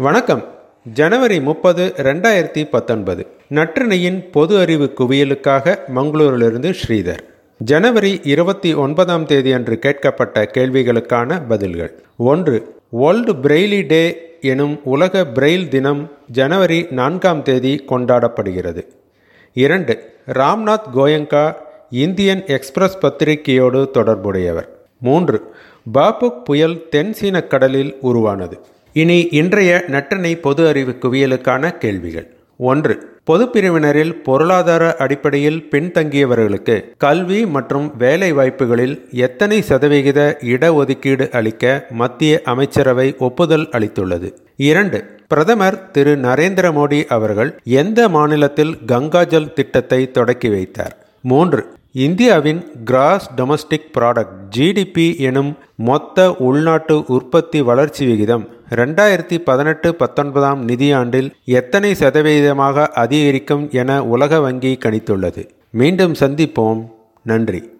வணக்கம். ஜனவரி முப்பது ரெண்டாயிரத்தி பத்தொன்பது. நற்றினையின் பொது அறிவு குவியலுக்காக மங்களூரிலிருந்து ஸ்ரீதர். ஜனவரி இருபத்தி ஒன்பதாம் தேதி அன்று கேட்கப்பட்ட கேள்விகளுக்கான பதில்கள். ஒன்று வேர்ல்டு பிரெய்லி டே எனும் உலக பிரெயில் தினம் ஜனவரி நான்காம் தேதி கொண்டாடப்படுகிறது. இரண்டு ராம்நாத் கோயங்கா இந்தியன் எக்ஸ்பிரஸ் பத்திரிகையோடு தொடர்புடையவர். மூன்று பாபுக் புயல் தென் சீன கடலில் உருவானது. இனி இன்றைய நட்டணை பொது அறிவு குவியலுக்கான கேள்விகள். ஒன்று பொது பிரிவினரில் பொருளாதார அடிப்படையில் பின்தங்கியவர்களுக்கு கல்வி மற்றும் வேலை வாய்ப்புகளில் எத்தனை சதவிகித இடஒதுக்கீடு அளிக்க மத்திய அமைச்சரவை ஒப்புதல் அளித்துள்ளது? இரண்டு பிரதமர் திரு நரேந்திர மோடி அவர்கள் எந்த மாநிலத்தில் கங்காஜல் திட்டத்தை தொடக்கி வைத்தார்? மூன்று இந்தியாவின் கிராஸ் டொமஸ்டிக் ப்ராடக்ட் ஜிடிபி எனும் மொத்த உள்நாட்டு உற்பத்தி வளர்ச்சி விகிதம் ரெண்டாயிரத்தி பதினெட்டு பத்தொன்பதாம் நிதியாண்டில் எத்தனை சதவீதமாக அதிகரிக்கும் என உலக வங்கி கணித்துள்ளது. மீண்டும் சந்திப்போம். நன்றி.